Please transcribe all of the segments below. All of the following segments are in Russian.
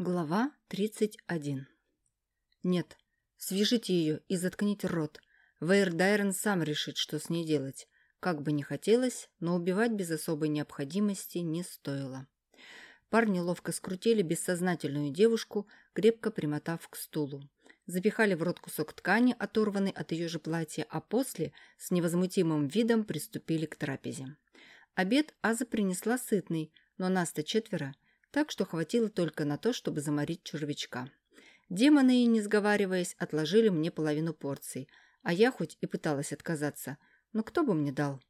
Глава 31 Нет, свяжите ее и заткните рот. Вейр Дайрон сам решит, что с ней делать. Как бы ни хотелось, но убивать без особой необходимости не стоило. Парни ловко скрутили бессознательную девушку, крепко примотав к стулу. Запихали в рот кусок ткани, оторванный от ее же платья, а после с невозмутимым видом приступили к трапезе. Обед Аза принесла сытный, но нас-то четверо – так что хватило только на то, чтобы заморить червячка. Демоны, не сговариваясь, отложили мне половину порций, а я хоть и пыталась отказаться, но кто бы мне дал?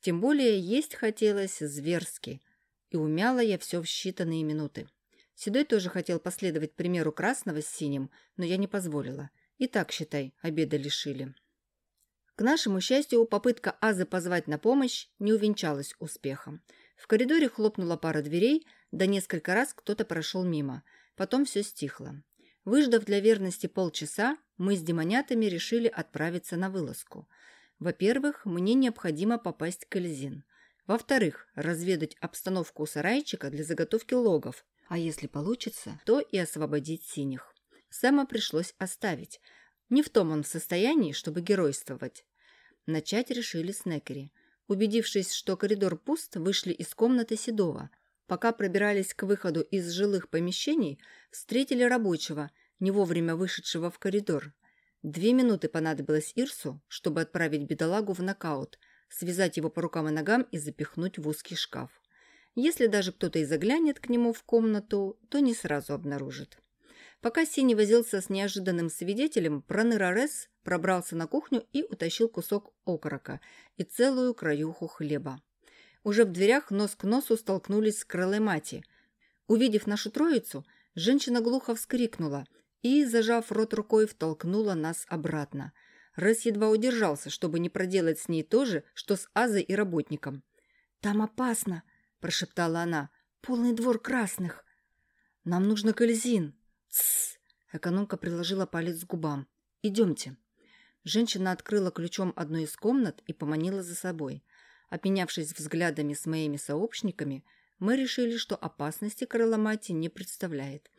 Тем более есть хотелось зверски, и умяла я все в считанные минуты. Седой тоже хотел последовать примеру красного с синим, но я не позволила. И так, считай, обеда лишили. К нашему счастью, попытка Азы позвать на помощь не увенчалась успехом. В коридоре хлопнула пара дверей, да несколько раз кто-то прошел мимо. Потом все стихло. Выждав для верности полчаса, мы с демонятами решили отправиться на вылазку. Во-первых, мне необходимо попасть к Эльзин. Во-вторых, разведать обстановку у сарайчика для заготовки логов. А если получится, то и освободить синих. Сэма пришлось оставить. Не в том он в состоянии, чтобы геройствовать. Начать решили с Некери. Убедившись, что коридор пуст, вышли из комнаты Седова – Пока пробирались к выходу из жилых помещений, встретили рабочего, не вовремя вышедшего в коридор. Две минуты понадобилось Ирсу, чтобы отправить бедолагу в нокаут, связать его по рукам и ногам и запихнуть в узкий шкаф. Если даже кто-то и заглянет к нему в комнату, то не сразу обнаружит. Пока Синий возился с неожиданным свидетелем, Пронырарес пробрался на кухню и утащил кусок окорока и целую краюху хлеба. Уже в дверях нос к носу столкнулись с крылой мати. Увидев нашу троицу, женщина глухо вскрикнула и, зажав рот рукой, втолкнула нас обратно. Рэс едва удержался, чтобы не проделать с ней то же, что с Азой и работником. «Там опасно!» – прошептала она. «Полный двор красных!» «Нам нужно кользин!» «Тссс!» – экономка приложила палец к губам. «Идемте!» Женщина открыла ключом одну из комнат и поманила за собой – Обменявшись взглядами с моими сообщниками, мы решили, что опасности Крыломати не представляет.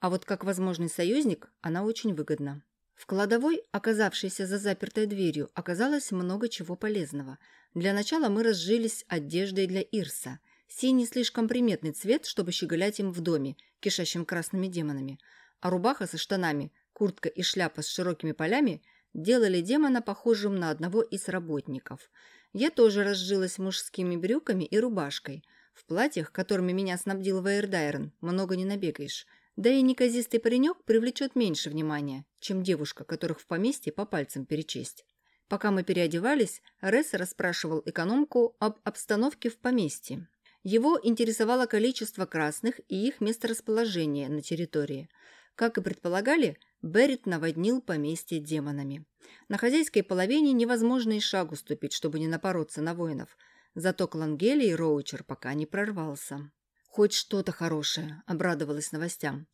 А вот как возможный союзник она очень выгодна. В кладовой, оказавшейся за запертой дверью, оказалось много чего полезного. Для начала мы разжились одеждой для Ирса. Синий слишком приметный цвет, чтобы щеголять им в доме, кишащим красными демонами. А рубаха со штанами, куртка и шляпа с широкими полями делали демона похожим на одного из работников – я тоже разжилась мужскими брюками и рубашкой. В платьях, которыми меня снабдил Вейердайрон, много не набегаешь. Да и неказистый паренек привлечет меньше внимания, чем девушка, которых в поместье по пальцам перечесть. Пока мы переодевались, Ресс расспрашивал экономку об обстановке в поместье. Его интересовало количество красных и их месторасположение на территории. Как и предполагали, Берет наводнил поместье демонами. На хозяйской половине невозможно и шагу ступить, чтобы не напороться на воинов. Зато Клангели и Роучер пока не прорвался. «Хоть что-то хорошее», — обрадовалась новостям.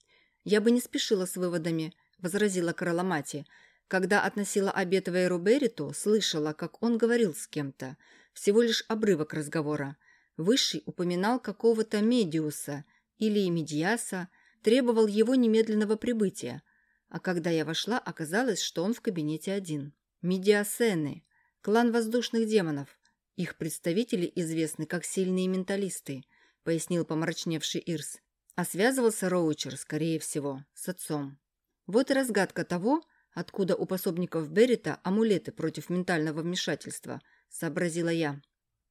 «Я бы не спешила с выводами», — возразила Караламати. «Когда относила обед Вейру Берриту, слышала, как он говорил с кем-то. Всего лишь обрывок разговора. Высший упоминал какого-то Медиуса или Медиаса, требовал его немедленного прибытия. А когда я вошла, оказалось, что он в кабинете один. Медиасены, клан воздушных демонов. Их представители известны как сильные менталисты, пояснил помрачневший Ирс. А связывался Роучер, скорее всего, с отцом. Вот и разгадка того, откуда у пособников Беррита амулеты против ментального вмешательства, сообразила я.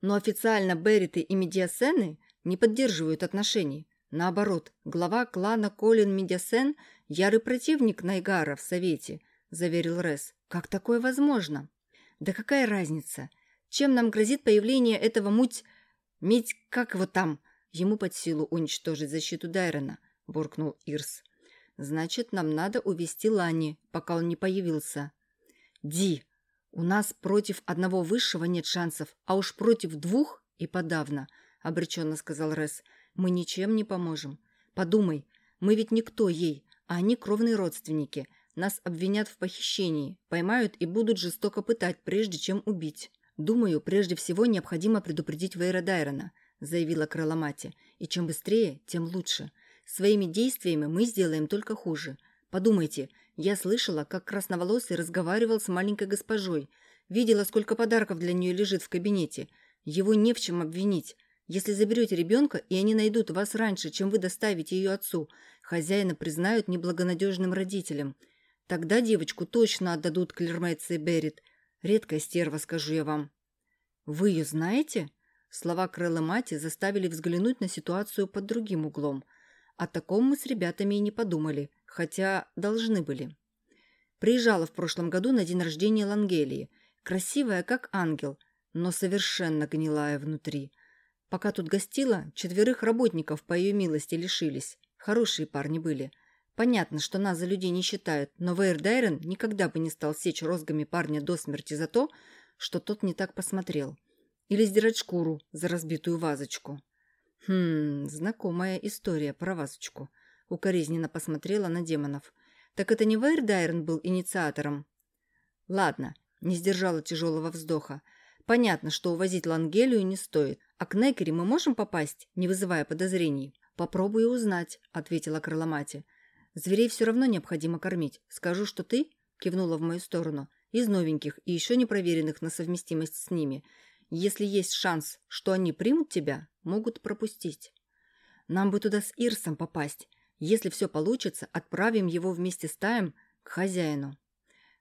Но официально Берриты и Медиасены не поддерживают отношений. Наоборот, глава клана Колин Медиасен – ярый противник Найгара в Совете, заверил Рес. Как такое возможно? Да какая разница? Чем нам грозит появление этого муть... Медь, как его там? Ему под силу уничтожить защиту Дайрона, буркнул Ирс. Значит, нам надо увести Лани, пока он не появился. Ди, у нас против одного высшего нет шансов, а уж против двух и подавно, обреченно сказал Рес. Мы ничем не поможем. Подумай, мы ведь никто ей, а они кровные родственники. Нас обвинят в похищении, поймают и будут жестоко пытать, прежде чем убить. Думаю, прежде всего необходимо предупредить Вейра Дайрона, заявила Крыломати. И чем быстрее, тем лучше. Своими действиями мы сделаем только хуже. Подумайте, я слышала, как красноволосый разговаривал с маленькой госпожой. Видела, сколько подарков для нее лежит в кабинете. Его не в чем обвинить. Если заберете ребенка, и они найдут вас раньше, чем вы доставите ее отцу, хозяина признают неблагонадежным родителем. Тогда девочку точно отдадут Клермейтсе Берет. Редкая стерва, скажу я вам. Вы ее знаете? Слова Крэлла Мати заставили взглянуть на ситуацию под другим углом. О таком мы с ребятами и не подумали, хотя должны были. Приезжала в прошлом году на день рождения Лангелии. Красивая, как ангел, но совершенно гнилая внутри. Пока тут гостила, четверых работников по ее милости лишились. Хорошие парни были. Понятно, что нас за людей не считают, но Вейр Дайрен никогда бы не стал сечь розгами парня до смерти за то, что тот не так посмотрел. Или сдирать шкуру за разбитую вазочку. Хм, знакомая история про вазочку. Укоризненно посмотрела на демонов. Так это не Вейрдайрен был инициатором? Ладно, не сдержала тяжелого вздоха. Понятно, что увозить Лангелию не стоит. А к Некери мы можем попасть, не вызывая подозрений? Попробую узнать, ответила Крыломати. Зверей все равно необходимо кормить. Скажу, что ты, кивнула в мою сторону, из новеньких и еще не проверенных на совместимость с ними – если есть шанс, что они примут тебя, могут пропустить. Нам бы туда с Ирсом попасть. Если все получится, отправим его вместе с Таем к хозяину».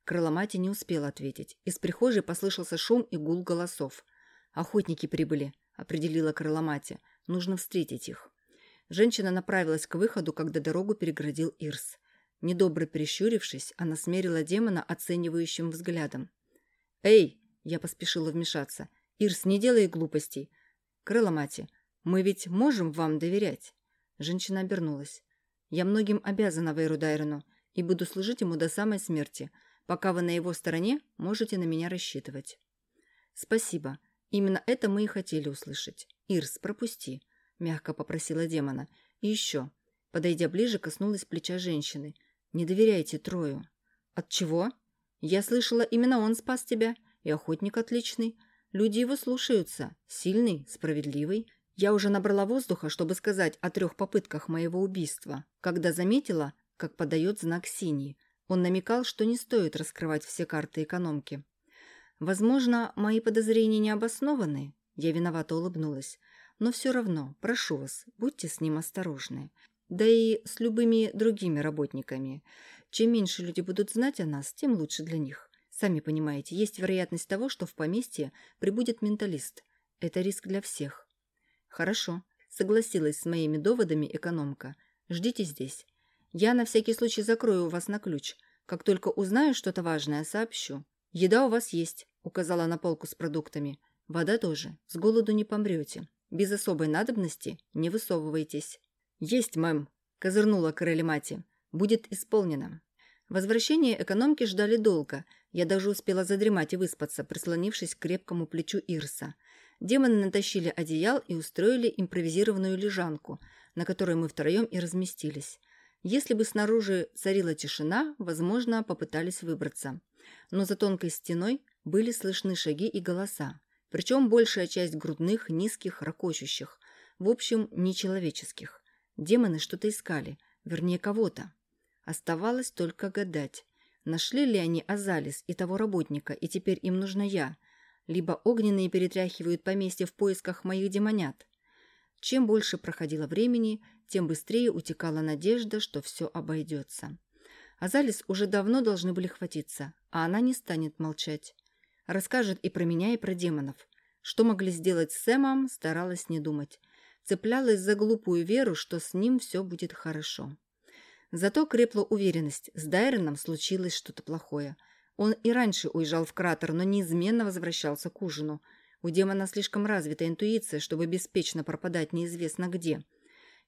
Крыломати не успела ответить. Из прихожей послышался шум и гул голосов. «Охотники прибыли», — определила Крыломати. «Нужно встретить их». Женщина направилась к выходу, когда дорогу переградил Ирс. Недобро прищурившись, она смерила демона оценивающим взглядом. «Эй!» — я поспешила вмешаться. «Ирс, не делай глупостей. Крыломати, мы ведь можем вам доверять?» Женщина обернулась. «Я многим обязана Вейру Дайрону и буду служить ему до самой смерти. Пока вы на его стороне, можете на меня рассчитывать». «Спасибо. Именно это мы и хотели услышать. Ирс, пропусти», — мягко попросила демона. «И еще». Подойдя ближе, коснулась плеча женщины. «Не доверяйте Трою». «От чего?» «Я слышала, именно он спас тебя. И охотник отличный. Люди его слушаются. Сильный, справедливый. Я уже набрала воздуха, чтобы сказать о трех попытках моего убийства, когда заметила, как подает знак синий. Он намекал, что не стоит раскрывать все карты экономки. Возможно, мои подозрения не обоснованы. Я виновато улыбнулась. Но все равно, прошу вас, будьте с ним осторожны. Да и с любыми другими работниками. Чем меньше люди будут знать о нас, тем лучше для них. Сами понимаете, есть вероятность того, что в поместье прибудет менталист. Это риск для всех. Хорошо, согласилась с моими доводами экономка. Ждите здесь. Я на всякий случай закрою вас на ключ. Как только узнаю что-то важное, сообщу. Еда у вас есть, указала на полку с продуктами. Вода тоже. С голоду не помрете. Без особой надобности не высовывайтесь. Есть, мэм, козырнула Карелемати. Будет исполнено. Возвращение экономки ждали долго – я даже успела задремать и выспаться, прислонившись к крепкому плечу Ирса. Демоны натащили одеял и устроили импровизированную лежанку, на которой мы втроем и разместились. Если бы снаружи царила тишина, возможно, попытались выбраться. Но за тонкой стеной были слышны шаги и голоса. Причем большая часть грудных, низких, ракочущих. В общем, нечеловеческих. Демоны что-то искали, вернее, кого-то. Оставалось только гадать, Нашли ли они Азалис и того работника, и теперь им нужна я? Либо огненные перетряхивают поместье в поисках моих демонят? Чем больше проходило времени, тем быстрее утекала надежда, что все обойдется. Азалис уже давно должны были хватиться, а она не станет молчать. Расскажет и про меня, и про демонов. Что могли сделать с Сэмом, старалась не думать. Цеплялась за глупую веру, что с ним все будет хорошо. Зато крепла уверенность, с Дайроном случилось что-то плохое. Он и раньше уезжал в кратер, но неизменно возвращался к ужину. У демона слишком развита интуиция, чтобы беспечно пропадать неизвестно где.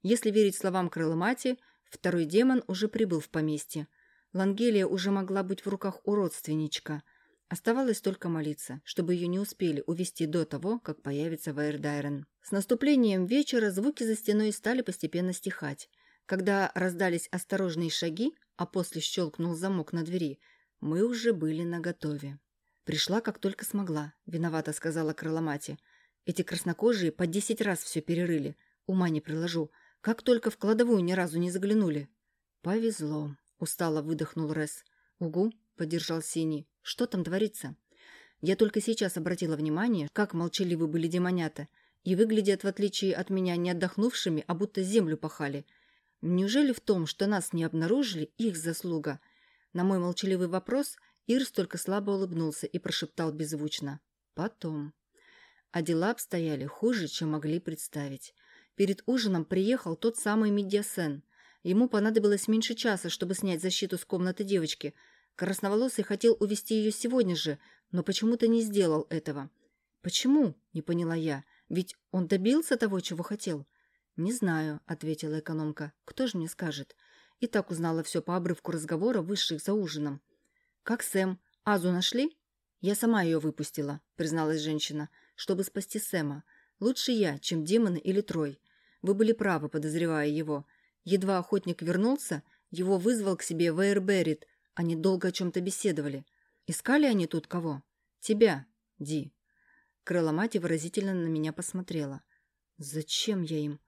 Если верить словам крыломати, второй демон уже прибыл в поместье. Лангелия уже могла быть в руках у родственничка. Оставалось только молиться, чтобы ее не успели увести до того, как появится Вайрдайрен. С наступлением вечера звуки за стеной стали постепенно стихать. Когда раздались осторожные шаги, а после щелкнул замок на двери, мы уже были наготове. «Пришла, как только смогла», — виновата сказала крыломати. «Эти краснокожие по десять раз все перерыли. Ума не приложу. Как только в кладовую ни разу не заглянули. Повезло, устало выдохнул Рес. Угу, поддержал Синий. Что там творится? Я только сейчас обратила внимание, как молчаливы были демонята, и выглядят, в отличие от меня, не отдохнувшими, а будто землю пахали. Неужели в том, что нас не обнаружили, их заслуга? На мой молчаливый вопрос Ирс только слабо улыбнулся и прошептал беззвучно. Потом. А дела обстояли хуже, чем могли представить. Перед ужином приехал тот самый Медиасен. Ему понадобилось меньше часа, чтобы снять защиту с комнаты девочки. Красноволосый хотел увести ее сегодня же, но почему-то не сделал этого. «Почему?» – не поняла я. «Ведь он добился того, чего хотел». «Не знаю», – ответила экономка. «Кто же мне скажет?» И так узнала все по обрывку разговора высших за ужином. «Как Сэм? Азу нашли?» «Я сама ее выпустила», – призналась женщина, – «чтобы спасти Сэма. Лучше я, чем демоны или Трой. Вы были правы, подозревая его. Едва охотник вернулся, его вызвал к себе Вейер Беррит. Они долго о чем-то беседовали. Искали они тут кого? Тебя, Ди. Крыломати выразительно на меня посмотрела. Зачем я им?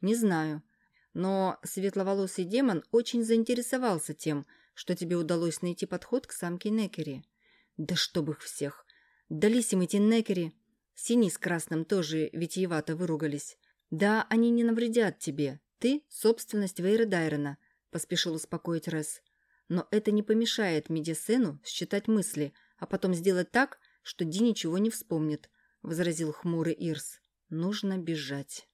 Не знаю. Но светловолосый демон очень заинтересовался тем, что тебе удалось найти подход к самке Некери. Да чтоб их всех! Дались им эти Некери! Синий с красным тоже витиевато выругались. Да, они не навредят тебе. Ты – собственность Вейра Дайрена, поспешил успокоить Рес. Но это не помешает Медисену считать мысли, а потом сделать так, что Ди ничего не вспомнит, возразил хмурый Ирс. Нужно бежать.